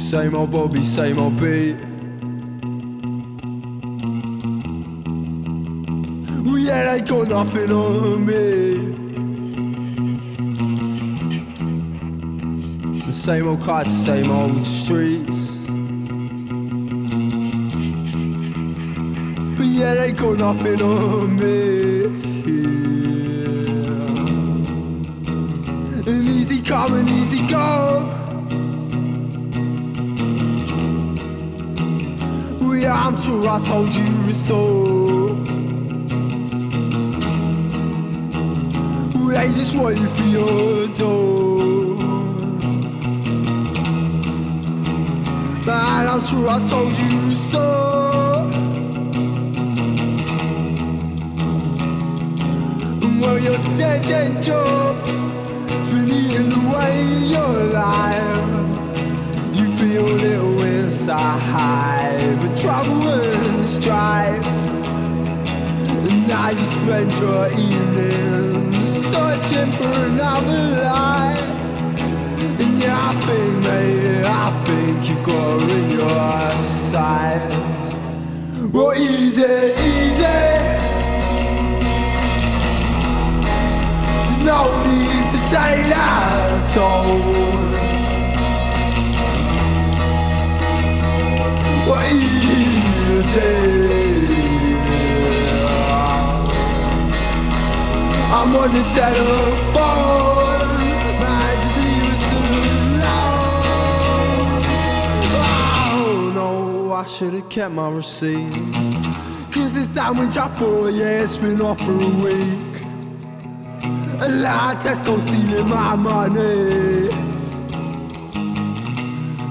Simon Bobby, Simon P. Oui, elle est qu'on a fait The same old cross, same old streets. But yeah, they got nothing on me. An easy come and easy go. Yeah, I'm sure I told you so. They just you for your door. Man, I'm sure I told you so. Well, your dead, dead job has been eating away your life. You feel a little inside, but trouble and strife. And now you spend your evenings searching for another life. And yeah, I think, mate, I think you got in your sights. Well, easy, easy. There's no need to take that toll. I'm on the telephone, man, just leave us alone. Oh no, I should've kept my receipt. Cause this sandwich I bought, yeah, it's been off for a week. A lot of Tesco stealing my money.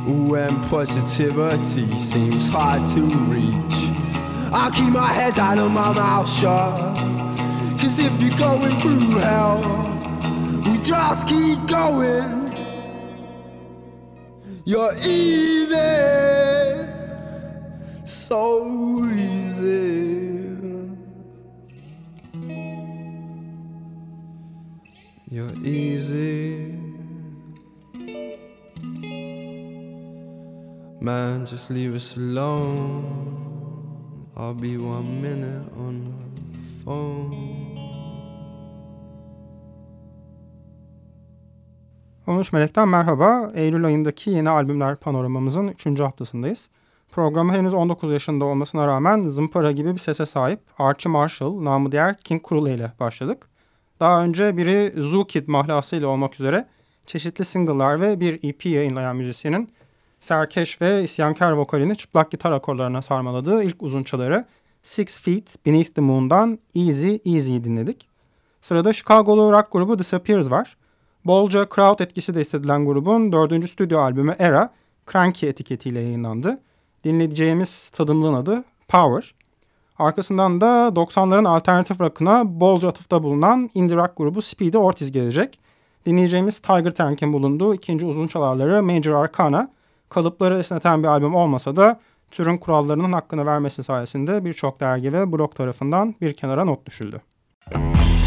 When positivity seems hard to reach, I keep my head down and my mouth shut. Cause if you're going through hell, we just keep going. You're easy, so easy. You're easy. Man, just leave us alone. I'll be one minute on the phone. 13 Melek'ten merhaba. Eylül ayındaki yeni albümler panoramamızın 3. haftasındayız. Programı henüz 19 yaşında olmasına rağmen zımpara gibi bir sese sahip Archie Marshall, namı diğer King Krule ile başladık. Daha önce biri Zoo Kid mahlasıyla olmak üzere çeşitli single'lar ve bir EP yayınlayan müzisyenin serkeş ve isyankar vokalini çıplak gitar akorlarına sarmaladığı ilk uzunçaları Six Feet Beneath the Moon'dan Easy Easy dinledik. Sırada Chicago'lu rock grubu Disappears var. Bolca crowd etkisi de hissedilen grubun dördüncü stüdyo albümü Era, Cranky etiketiyle yayınlandı. Dinleyeceğimiz tadımlığın adı Power. Arkasından da 90'ların alternatif rock'ına bolca atıfta bulunan indie rock grubu Speedy Ortiz gelecek. Dinleyeceğimiz Tiger Tank'in bulunduğu ikinci uzun çalarları Major Arcana, kalıpları esneten bir albüm olmasa da türün kurallarının hakkını vermesi sayesinde birçok dergi ve blog tarafından bir kenara not düşüldü. iki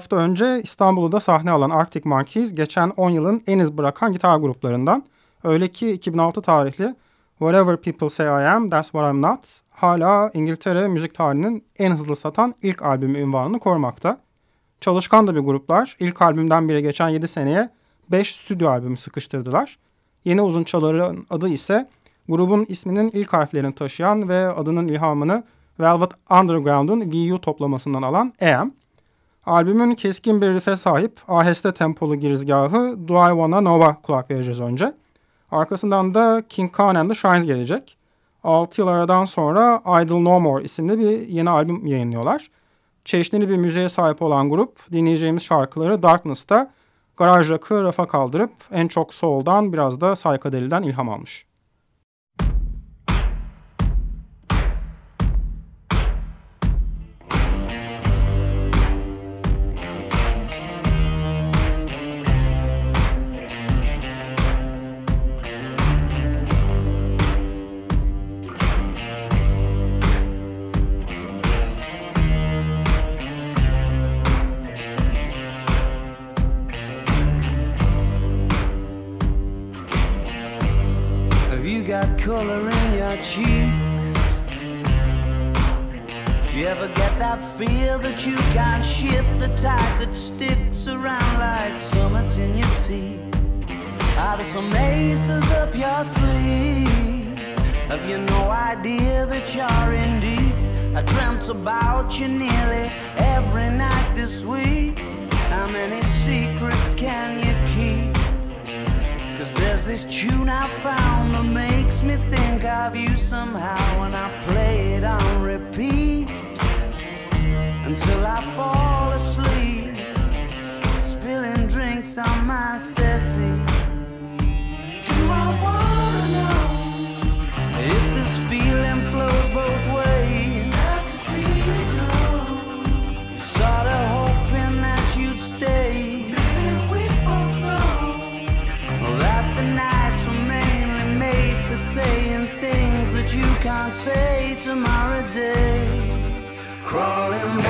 hafta önce İstanbul'da sahne alan Arctic Monkeys geçen 10 yılın en iz bırakan gitar gruplarından. Öyle ki 2006 tarihli Whatever People Say I Am, That's What I'm Not hala İngiltere müzik tarihinin en hızlı satan ilk albümü ünvanını korumakta. Çalışkan da bir gruplar. İlk albümden biri geçen 7 seneye 5 stüdyo albümü sıkıştırdılar. Yeni uzun çaların adı ise grubun isminin ilk harflerini taşıyan ve adının ilhamını Velvet Underground'un VU toplamasından alan AM. Albümün keskin bir riffe sahip aheste tempolu girizgahı Do I Wanna Know'a kulak vereceğiz önce. Arkasından da King Khan and the Shines gelecek. 6 yıl aradan sonra Idle No More isimli bir yeni albüm yayınlıyorlar. Çeşitli bir müziğe sahip olan grup dinleyeceğimiz şarkıları Darkness'ta garaj rock'ı rafa kaldırıp en çok soul'dan biraz da psychedelic'den ilham almış. You can't shift the tide that sticks around like summits in your teeth? Are there some aces up your sleeve? Have you no idea that you're in deep? I dreamt about you nearly every night this week. How many secrets can you keep? Cause there's this tune I found that makes me think of you somehow And I play it on repeat Until I fall asleep Spilling drinks on my settee. Do I wanna know If this feeling flows both ways? Sad to see you go. Sorta hoping that you'd stay. Saying things that you can't say tomorrow day. Crawling back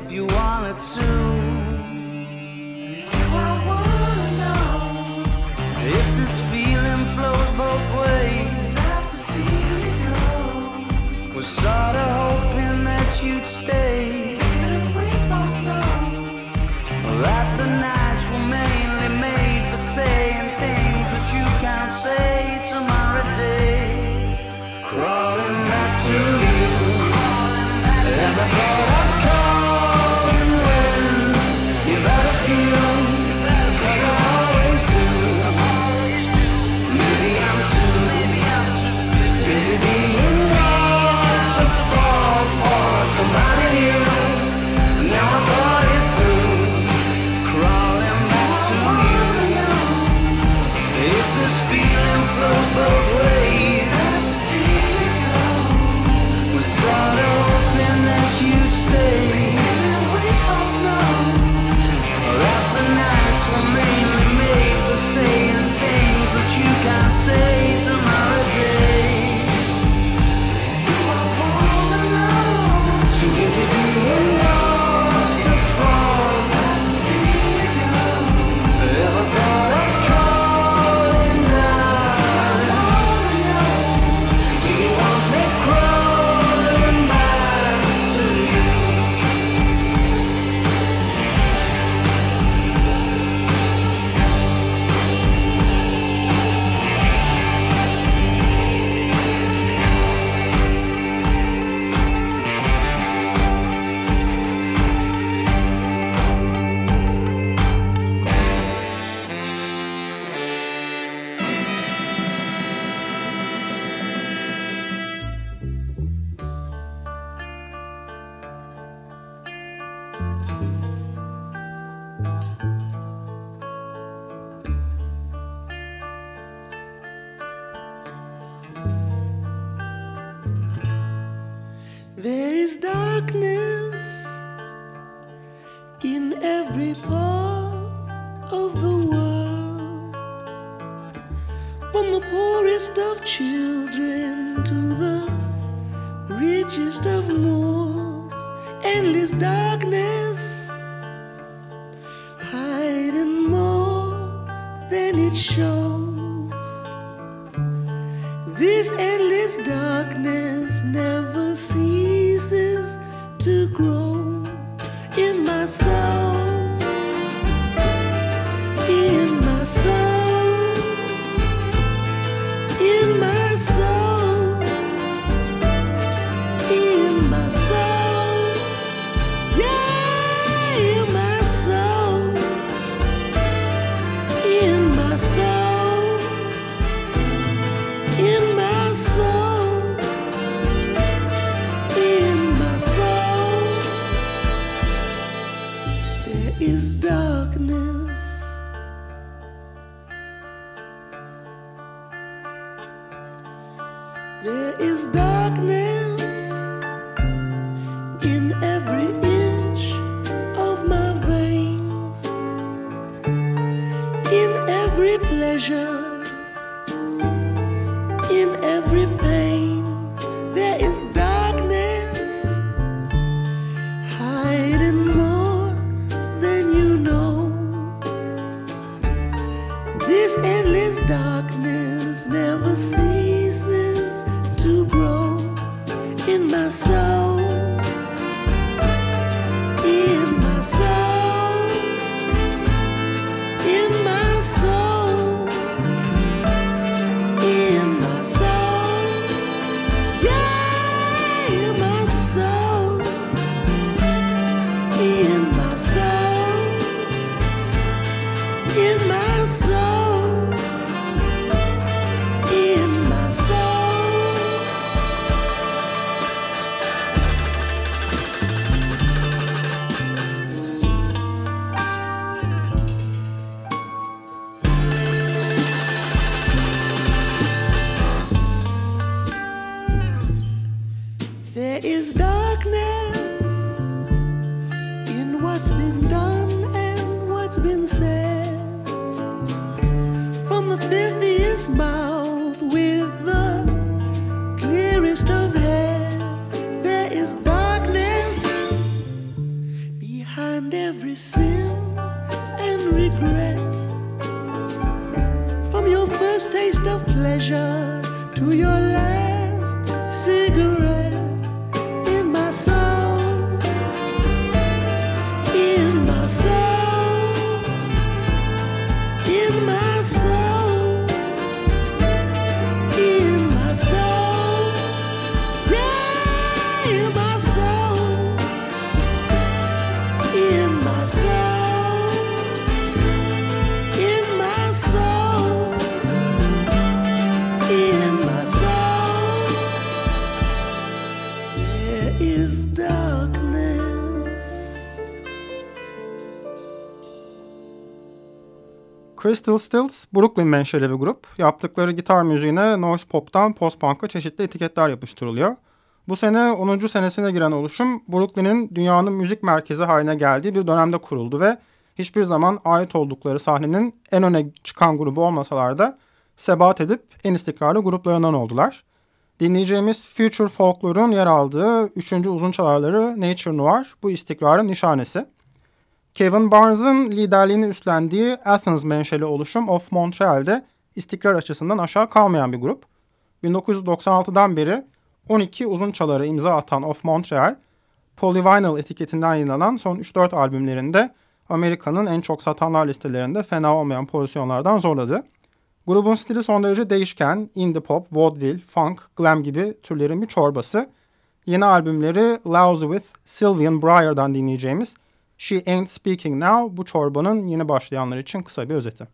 if you wanted to. Do I wanna know if this feeling flows both ways? Sad to see you go. Was sorta hoping that you'd stay. Didn't we both know that is darkness. There is darkness Crystal Stills, Brooklyn menşeli bir grup. Yaptıkları gitar müziğine noise pop'tan post-punk'a çeşitli etiketler yapıştırılıyor. Bu sene 10. senesine giren oluşum Brooklyn'in dünyanın müzik merkezi haline geldiği bir dönemde kuruldu ve hiçbir zaman ait oldukları sahnenin en öne çıkan grubu olmasalar da sebat edip en istikrarlı gruplarından oldular. Dinleyeceğimiz Future Folklore'un yer aldığı 3. uzun çalarları Nature Noir bu istikrarın nişanesi. Kevin Barnes'ın liderliğini üstlendiği Athens menşeli oluşum Of Montreal'de istikrar açısından aşağı kalmayan bir grup. 1996'dan beri 12 uzun çaları imza atan Of Montreal, Polyvinyl etiketinden yayınlanan son 3-4 albümlerinde Amerika'nın en çok satanlar listelerinde fena olmayan pozisyonlardan zorladı. Grubun stili son derece değişken, indie pop, vaudeville, funk, glam gibi türlerin bir çorbası. Yeni albümleri Lousy with Sylvian Breyer'dan dinleyeceğimiz She Ain't Speaking Now bu çorbanın yeni başlayanlar için kısa bir özeti.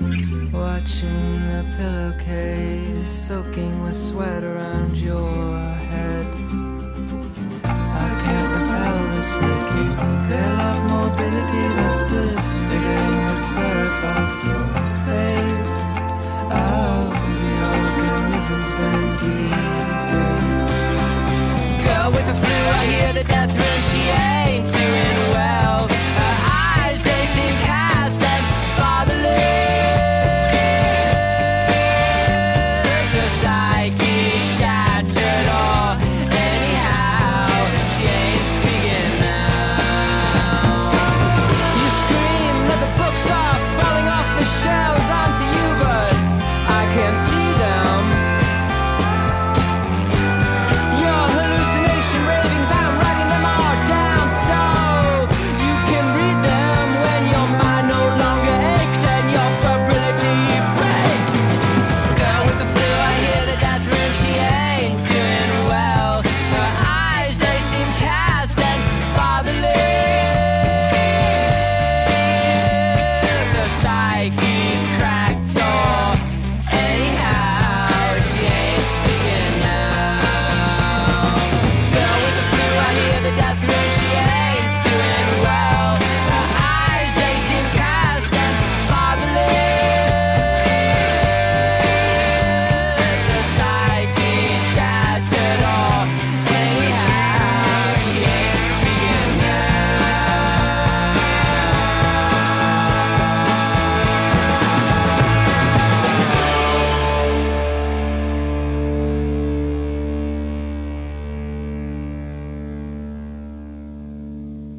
Watching the pillowcase, soaking with sweat around your head. I can't repel the sneaking veil of morbidity that's disfiguring the surf of your face. Oh, the organism's been deep. Girl with the flu, I hear the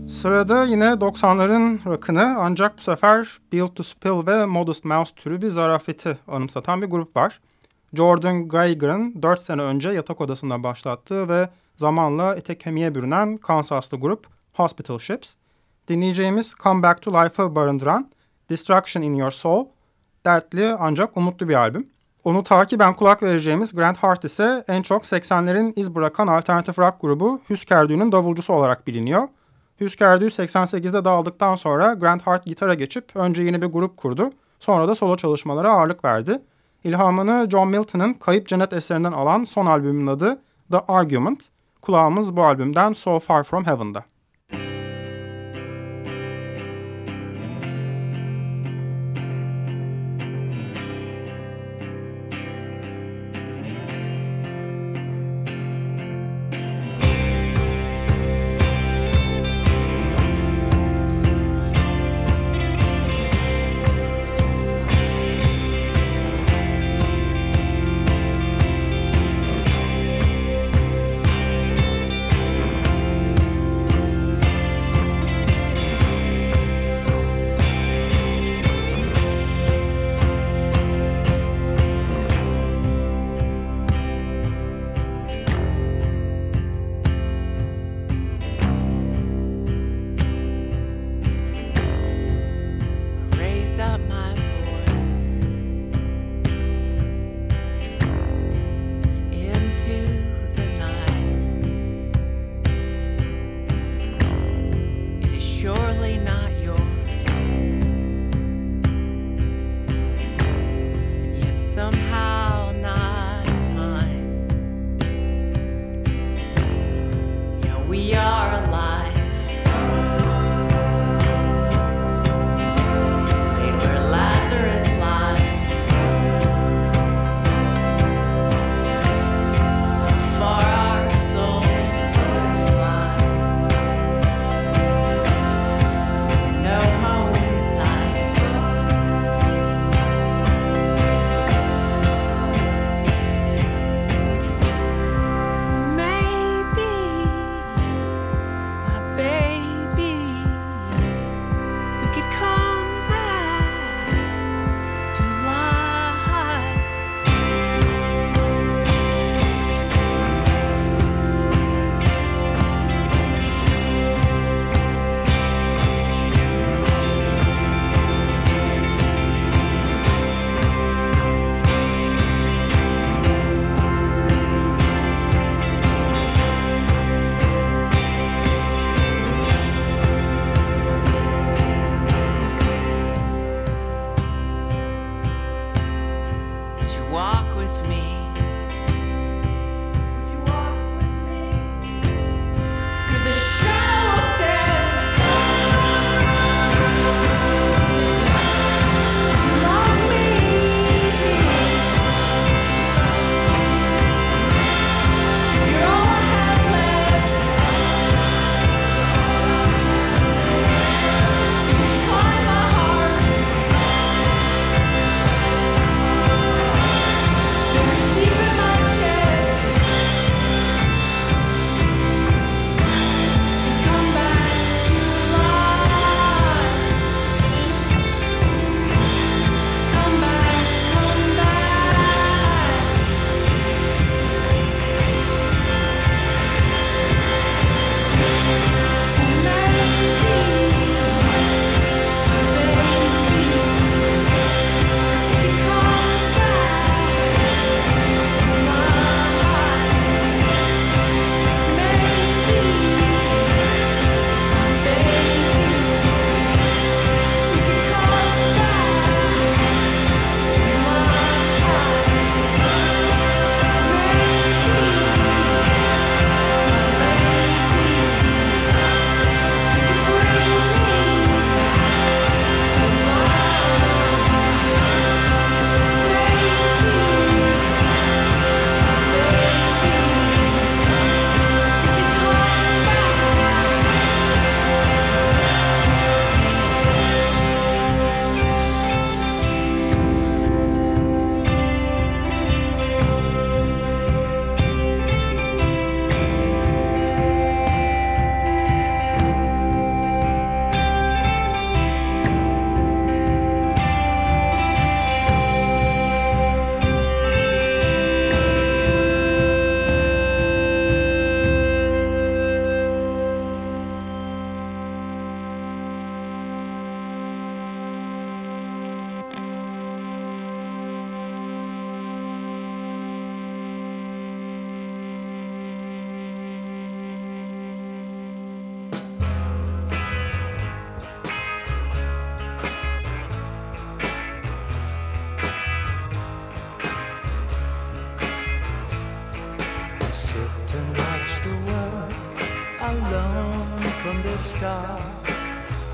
Sırada yine 90'ların rock'ını ancak bu sefer Built to Spill ve Modest Mouse türü bir zarafeti anımsatan bir grup var. Jordan Geiger'ın 4 sene önce yatak odasında başlattığı ve zamanla ete kemiğe bürünen Kansaslı grup Hospital Ships. Dinleyeceğimiz Come Back to Life'ı barındıran Destruction in Your Soul, dertli ancak umutlu bir albüm. Onu takiben kulak vereceğimiz Grant Hart ise en çok 80'lerin iz bırakan alternatif rock grubu Hüskerdü'nün davulcusu olarak biliniyor. Hüskerdü 88'de dağıldıktan sonra Grant Hart gitara geçip önce yeni bir grup kurdu. Sonra da solo çalışmalara ağırlık verdi. İlhamını John Milton'ın Kayıp Cennet eserinden alan son albümün adı The Argument. Kulağımız bu albümden So Far From Heaven'da.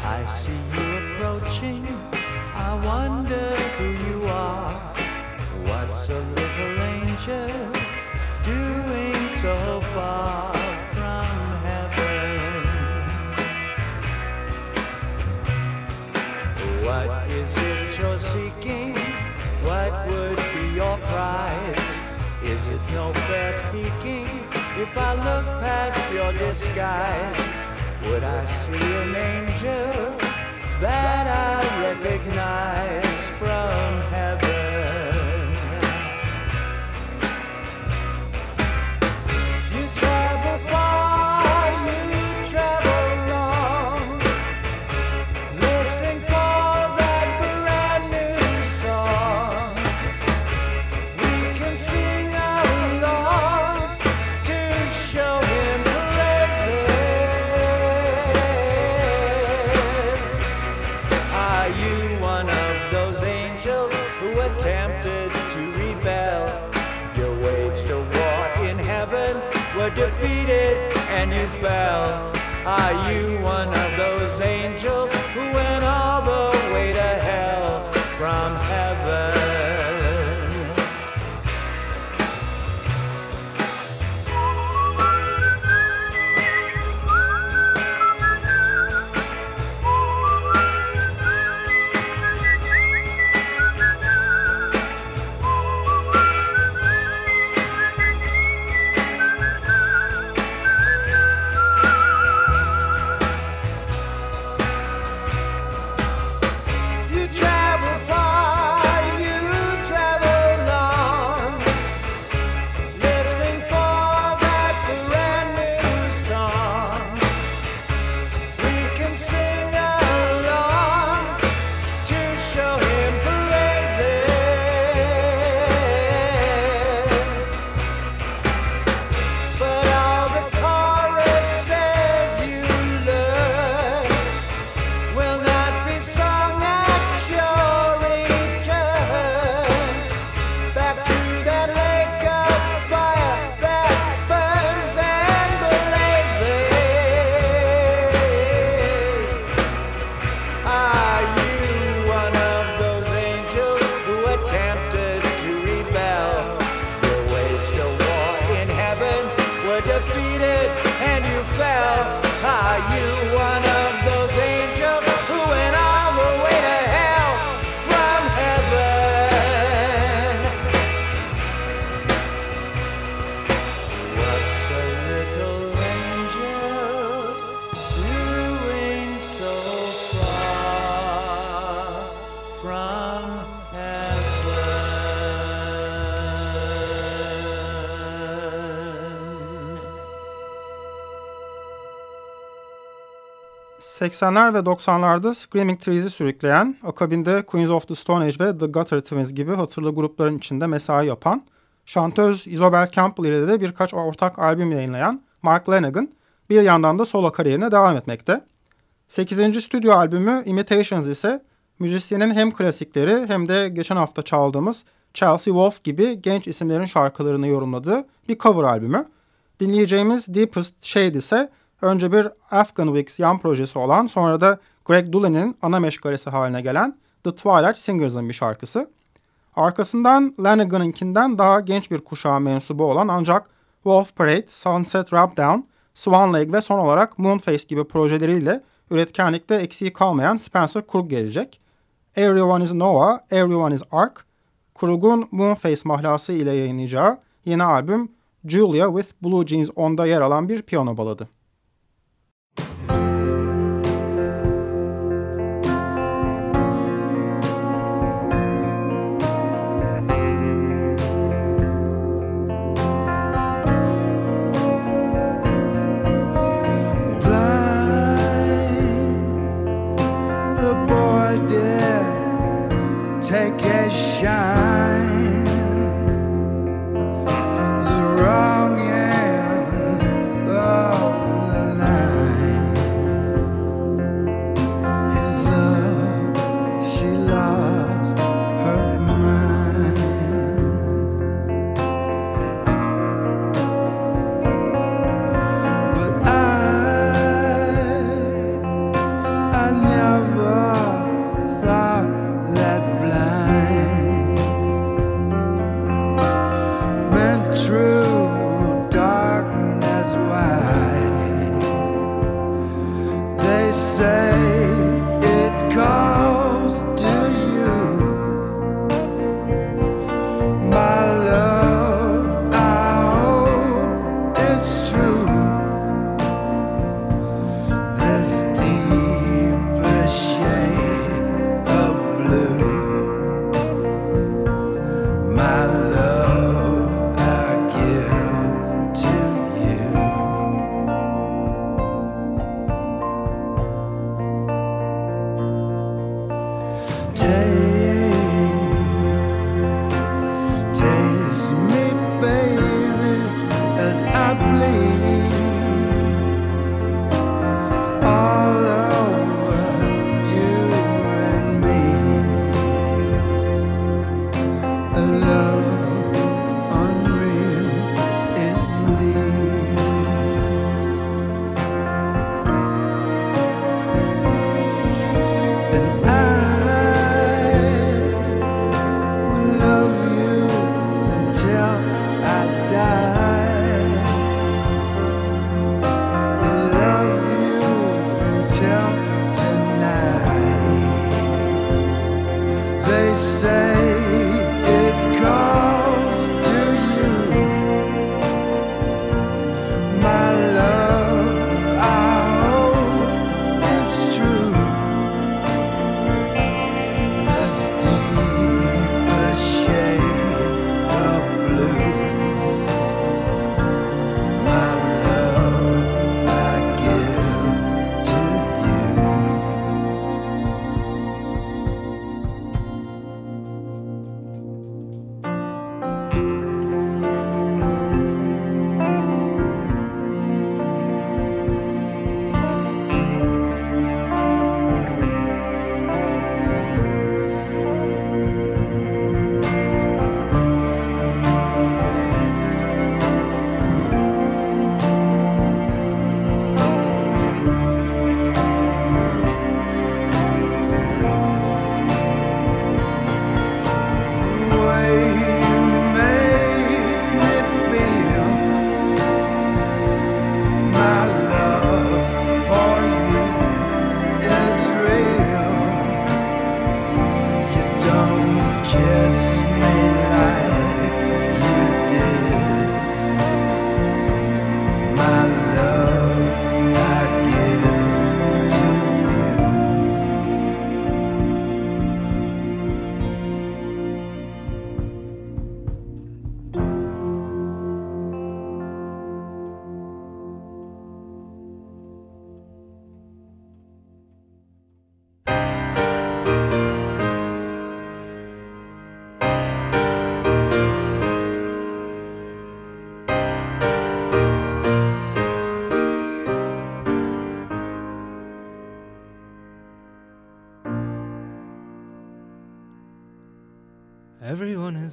I see you approaching. I wonder who you are. What's a little angel doing so far? What is it you're seeking? What would be your prize? Is it no fair peeking if I look past your disguise? would I see an angel that I recognize from heaven? 80'ler ve 90'larda Screaming Trees'i sürükleyen, akabinde Queens of the Stone Age ve The Gutter Twins gibi hatırlı grupların içinde mesai yapan, şantöz Isobel Campbell ile de birkaç ortak albüm yayınlayan Mark Lanegan bir yandan da solo kariyerine devam etmekte. 8. stüdyo albümü Imitations ise müzisyenin hem klasikleri hem de geçen hafta çaldığımız Chelsea Wolf gibi genç isimlerin şarkılarını yorumladığı bir cover albümü. Dinleyeceğimiz Deepest Shade ise önce bir Afghan Wigs yan projesi olan sonra da Greg Dullin'in ana meşgalesi haline gelen The Twilight Singers'ın bir şarkısı. Arkasından Lanigan'ınkinden daha genç bir kuşağa mensubu olan ancak Wolf Parade, Sunset Rub Down, Swan Lake ve son olarak Moonface gibi projeleriyle üretkenlikte eksiği kalmayan Spencer Krug gelecek. Everyone is Noah, Everyone is Ark, Krug'un Moonface mahlası ile yayınlayacağı yeni albüm Julia with Blue Jeans On'da yer alan bir piyano baladı. take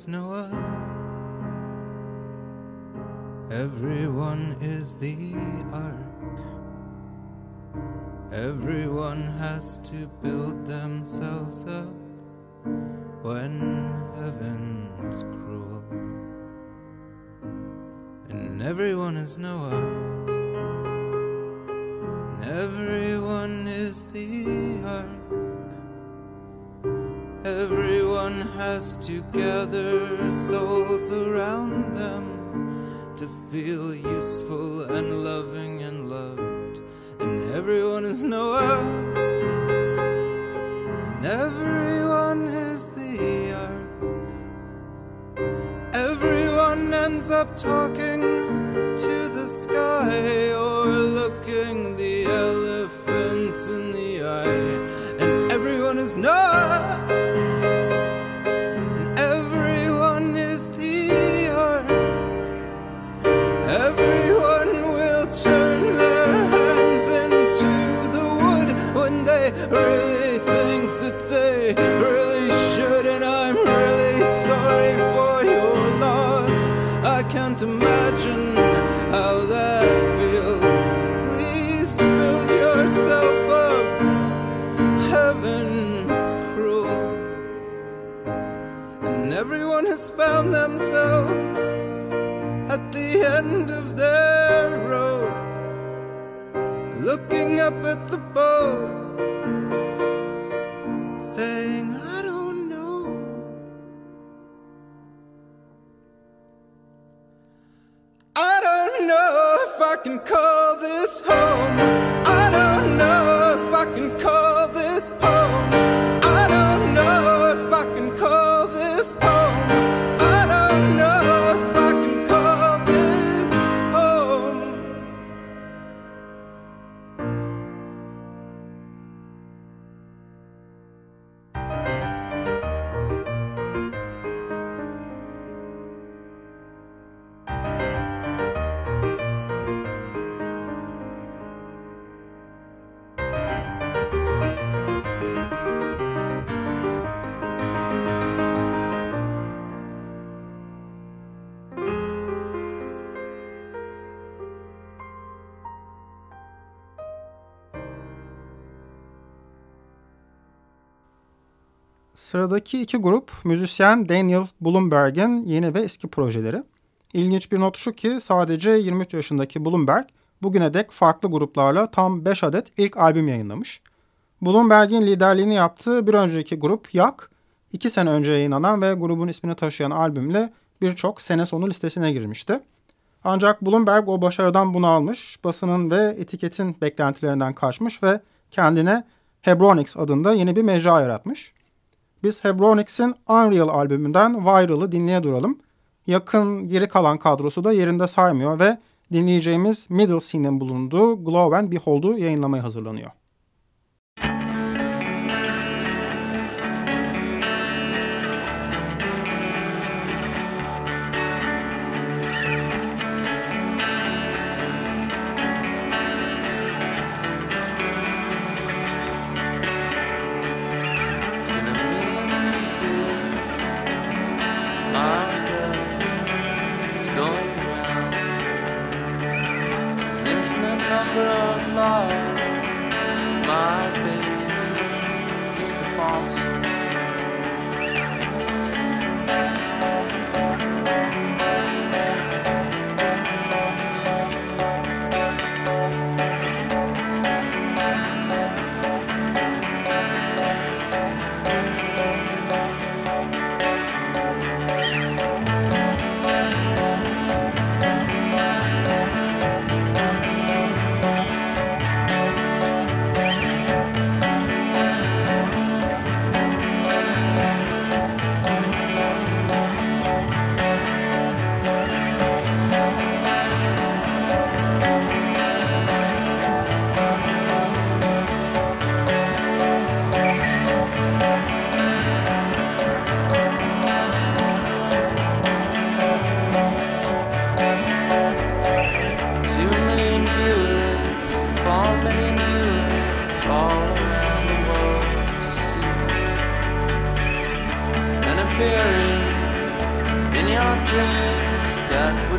Noah. Everyone is the ark. Everyone has to build themselves up when heaven's cruel. And everyone is Noah. And everyone is the ark. Everyone has to gather souls around them to feel useful and loving and loved. And everyone is Noah. And everyone is the ark. Everyone ends up talking to the sky or looking the elephant in the eye. And everyone is Noah. Sıradaki iki grup müzisyen Daniel Bloomberg'in yeni ve eski projeleri. İlginç bir not şu ki sadece 23 yaşındaki Bloomberg bugüne dek farklı gruplarla tam 5 adet ilk albüm yayınlamış. Bloomberg'in liderliğini yaptığı bir önceki grup Yak, 2 sene önce yayınlanan ve grubun ismini taşıyan albümle birçok sene sonu listesine girmişti. Ancak Bloomberg o başarıdan bunu almış, basının ve etiketin beklentilerinden kaçmış ve kendine Hebronix adında yeni bir mecra yaratmış. Biz Hebronix'in Unreal albümünden Viral'ı dinleye duralım. Yakın geri kalan kadrosu da yerinde saymıyor ve dinleyeceğimiz Middle Scene'in bulunduğu Glow and Behold'u yayınlamaya hazırlanıyor. in your dreams. Got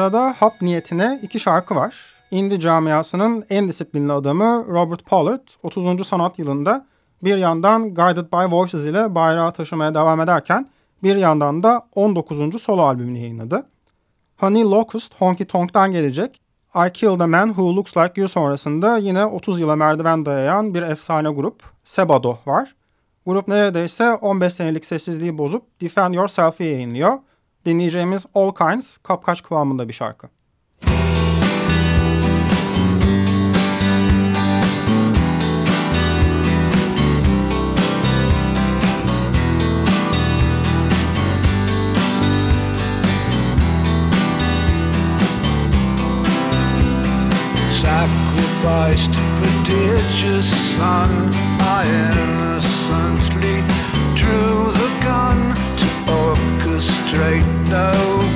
Sırada hap niyetine iki şarkı var. Indie camiasının en disiplinli adamı Robert Pollard 30. sanat yılında bir yandan Guided by Voices ile bayrağı taşımaya devam ederken bir yandan da 19. solo albümünü yayınladı. Honey Locust Honky Tonk'tan gelecek. I Killed a Man Who Looks Like You sonrasında yine 30 yıla merdiven dayayan bir efsane grup Sebado var. Grup neredeyse 15 senelik sessizliği bozup Defend Yourself'ı yayınlıyor. Dinleyeceğimiz All Kinds kapkaç kıvamında bir şarkı. Sacrificed prodigious son I innocently orchestrate no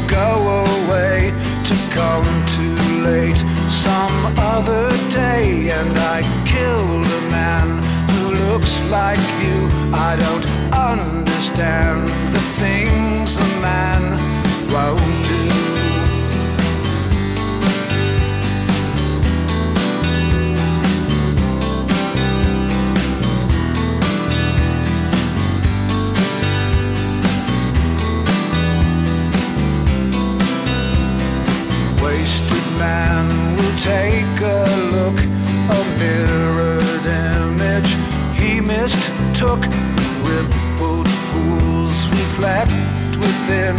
go away to come too late. Some other day and I killed a man who looks like you. I don't understand the things a man won't do wasted man will take a look, a mirrored image he mistook. Rippled fools reflect within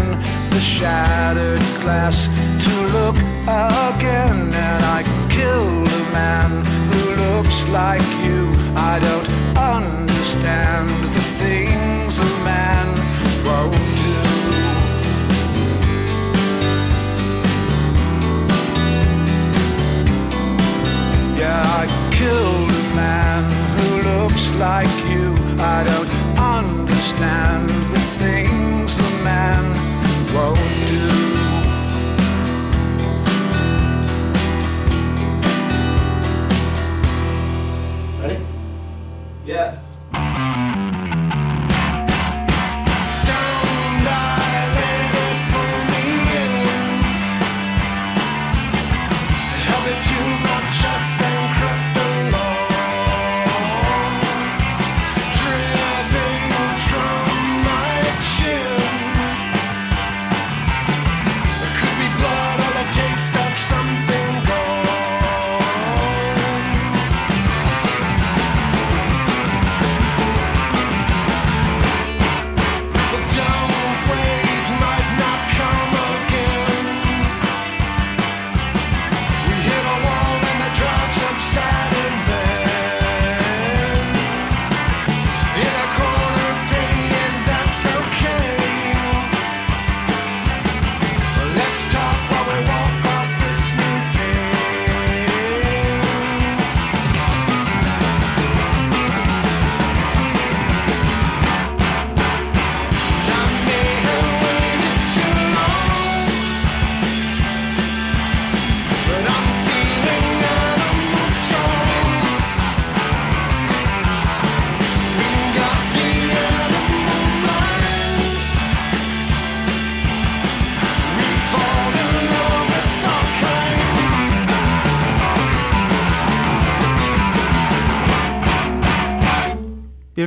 the shattered glass to look again. And I killed a man who looks like you. I don't understand the things a man won't do. I killed a man who looks like you. I don't understand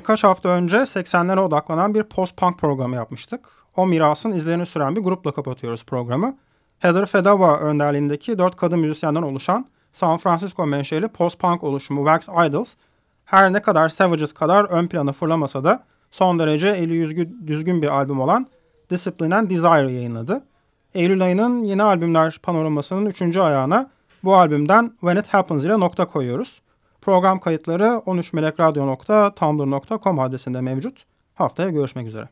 Birkaç hafta önce 80'lere odaklanan bir post-punk programı yapmıştık. O mirasın izlerini süren bir grupla kapatıyoruz programı. Heather Fedava önderliğindeki dört kadın müzisyenden oluşan San Francisco menşeli post-punk oluşumu Wax Idols, her ne kadar Savages kadar ön plana fırlamasa da son derece eli düzgün bir albüm olan Discipline and Desire yayınladı. Eylül ayının yeni albümler panoramasının üçüncü ayağına bu albümden When It Happens ile nokta koyuyoruz. Program kayıtları 13melekradyo.tumblr.com adresinde mevcut. Haftaya görüşmek üzere.